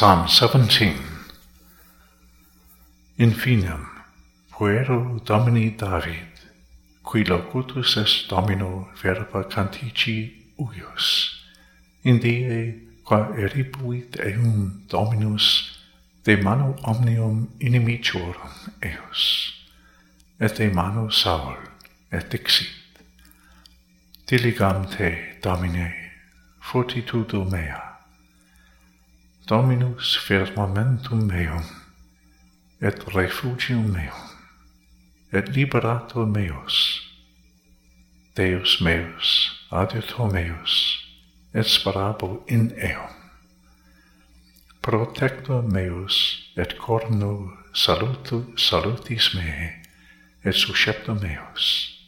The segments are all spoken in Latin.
Psalm 17 In finem, puero Domini David, qui locutus est Domino verba cantici uius, in die qua eripuit eum Dominus de mano omnium inimiciorum eus, et de mano Saul, et dixit, diligam te, Domine, fortitudo mea, Dominus firmamentum meum, et refugium meum, et liberator meus, Deus meus, adiutor meus, et sparabo in eum. Protector meus, et corno salutu salutis mei, et susceptor meus.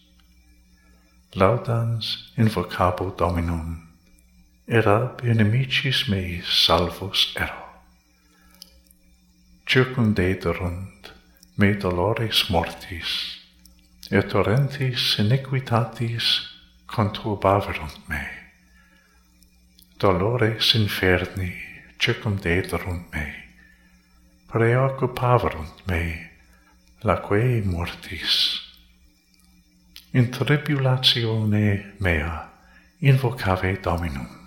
Laudans invocabo Dominum, et ab inimicis meis salvos ero. Circundederunt me dolores mortis, et torrentis iniquitatis conturbaverunt me. Dolores inferni circundederunt me, preoccupaverunt me, laquei mortis. In tribulatione mea invocave Dominum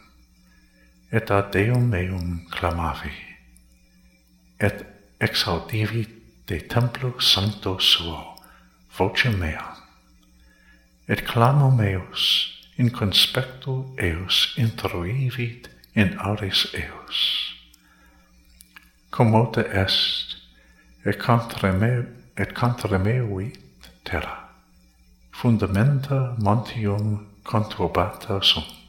et ad Deum meum clamavi, et exaudivi de templo sancto suo voce mea, et clamo meus in conspectu eus introivit in aris eus. Commote est, et contra, me, et contra meuit terra, fundamenta montium conturbata sunt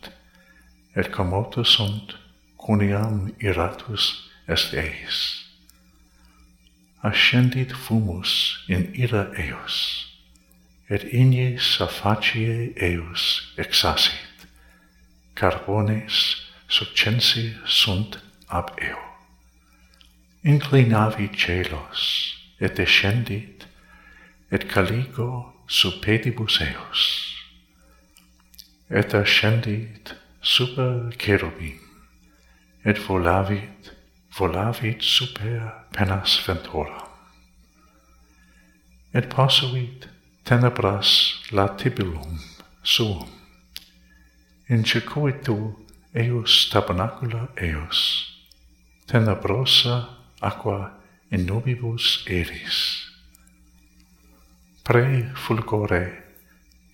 et commota sunt cuniam iratus est eis. Ascendit fumus in ira eos, et ignis a facie eos exasit, carbones succensi sunt ab eo. Inclinavi celos, et descendit, et caligo sub pedibus eos. Et ascendit super cherubim, et volavit, volavit super penas ventora. Et posuit tenebras latibulum suum, in circuitu eus tabernacula eos, tenebrosa aqua in nubibus eris. Pre fulgore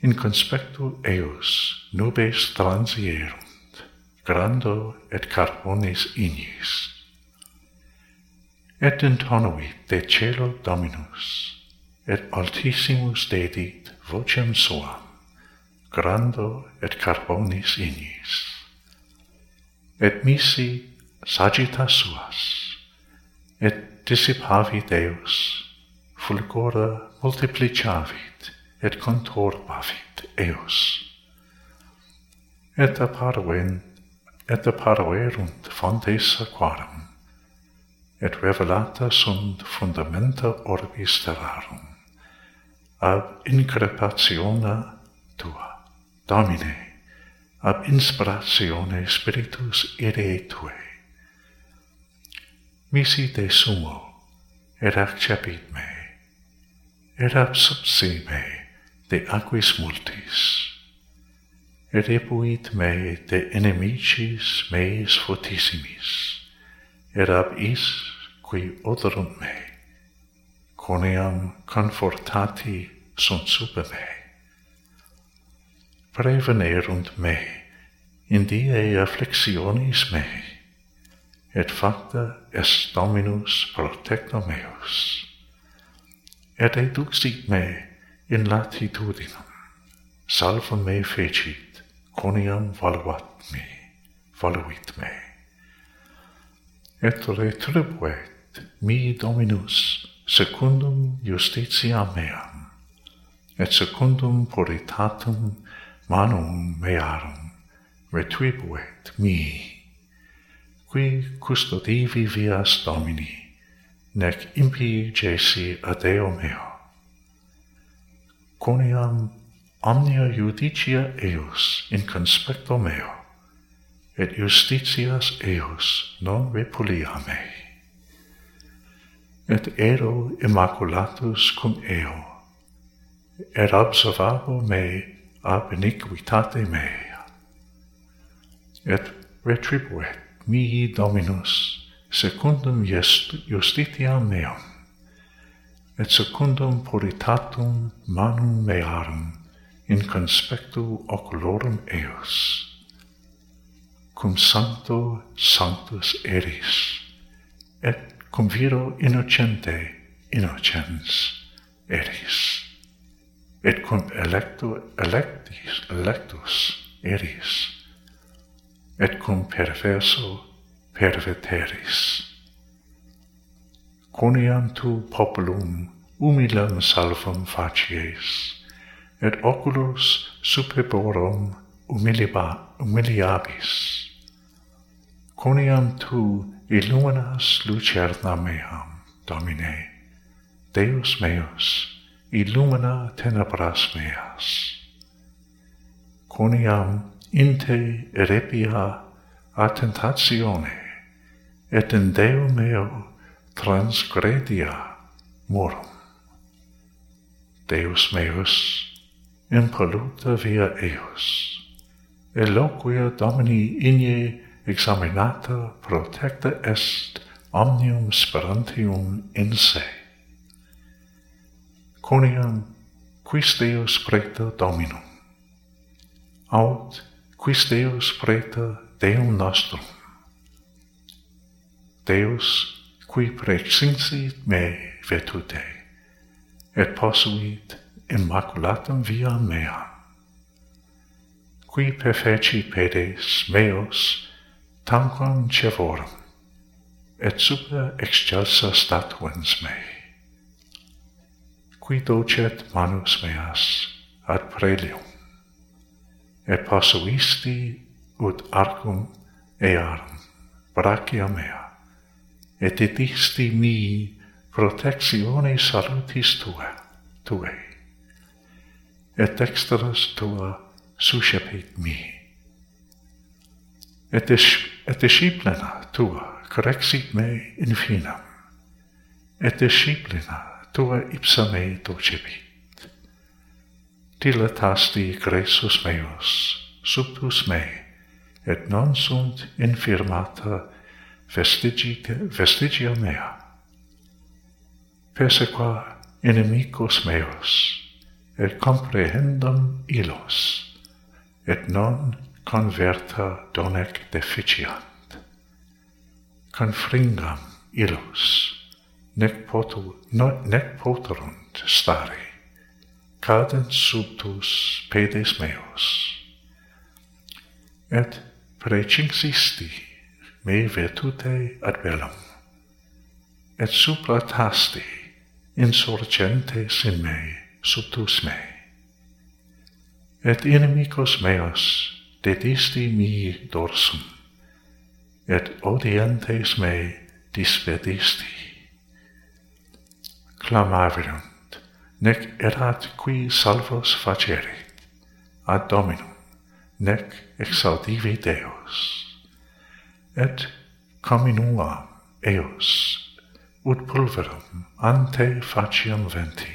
in conspectu eos nubes transierunt, grando et carbonis ignis. Et intonuit de celo Dominus, et altissimus dedit vocem suam, grando et carbonis ignis. Et misi sagitas suas, et dissipavit Deus, fulgora multiplicavit, et contorpavit eos. Et apparuen, et apparuerunt fontes aquarum, et revelata sunt fundamenta orbis terrarum, ab increpationa tua, Domine, ab inspiratione spiritus ire tue. Misi de sumo, et accepit me, et absubsi me, de aquis multis. Repuit me de inimicis meis fortissimis, et ab is qui odorunt me, coniam confortati sunt super me. Prevenerunt me, in die afflictionis me, et facta est Dominus protector meus. Et eduxit me, in latitudinam. Salva me fecit, coniam valuat me, valuit me. Et retribuet mi Dominus secundum justitia meam, et secundum puritatum manum mearum retribuet mi. Qui custodivi vias Domini, nec impii jesi ad eo meo coniam omnia judicia eos in conspecto meo, et justitias eos non repulia mei. Et ero immaculatus cum eo, et observabo mei ab iniquitate mei. Et retribuet mihi Dominus secundum justitiam meum et secundum puritatum manum mearum in conspectu oculorum eos cum sancto sanctus eris et cum viro innocente innocens eris. Et cum electo electis electus eris. Et cum perverso perverteris coniantu populum humilem salvum facies, et oculos superborum humiliba, umiliabis. Coniam tu illuminas lucerna meam, Domine, Deus meus, illumina tenebras meas. Coniam in te erepia attentatione, et in Deo meo transgredia morum. Deus meus, impoluta via eos, eloquia Domini igne examinata protecta est omnium sperantium in se. Coniam quis Deus preta Dominum, aut quis Deus preta Deum nostrum, Deus qui precinsit me vetute, et posuit immaculatam viam meam. Qui perfeci pedes meos tanquam cevorum, et super excelsa statuens mei. Qui docet manus meas ad prelium, et posuisti ut arcum earum, brachia mea et edisti mi protectione salutis tua, tuae, et dexteras tua suscepit mi. Et, dis, et disciplina tua correxit me in finam, et disciplina tua ipsa me docebit. Dilatasti gresus meus, subtus me, et non sunt infirmata vestigite vestigia mea. Persequa inimicos meus, et comprehendam illos, et non converta donec deficiant. Confringam illos, nec, potu, no, nec poterunt stare, cadent subtus pedes meus. Et precinxisti, me virtute ad bellum. Et supra tasti insurgentes in me subtus me. Et inimicos meos dedisti mi dorsum, et odientes me dispedisti. Clamaverunt, nec erat qui salvos facere, ad Dominum, nec exaudivi Deus et caminua eos, ut pulverum ante faciam venti,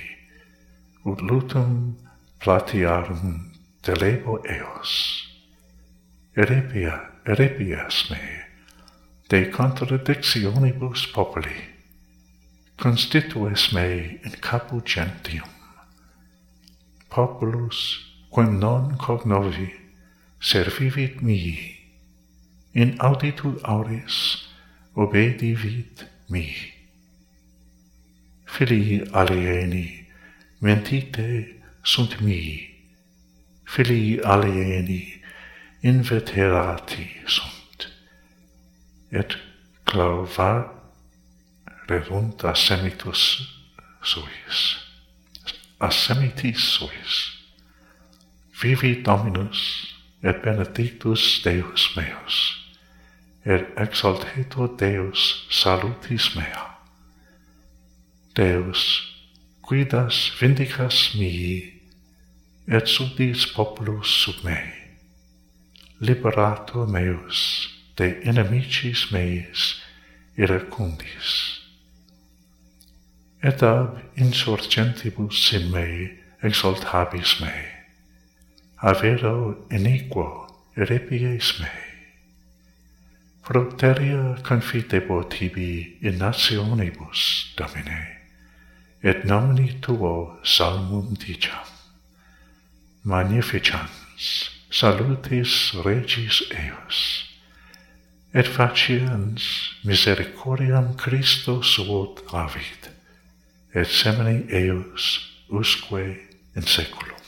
ut lutum platiarum delebo eos. Erepia, erepias me, de contradictionibus populi, constitues me in capu gentium. Populus, quem non cognovi, servivit mihi, in auditu auris, obedi vid mi. Filii alieni, mentite sunt mi. Filii alieni, inveterati sunt. Et clauva redunta semitus suis. semitis suis. Vivi Dominus et benedictus Deus meus et exaltetur Deus salutis mea. Deus quidas vindicas mihi, et subdis populus sub mei. Liberator meus de inimicis meis iracundis. Et ab insurgentibus in mei exaltabis mei. Avero iniquo repies mei. Proteria confitebo tibi in nationibus, Domine, et nomini tuo salmum dicam. Magnificans salutis regis eos, et faciens misericordiam Christo suot avit, et semini eos usque in seculum.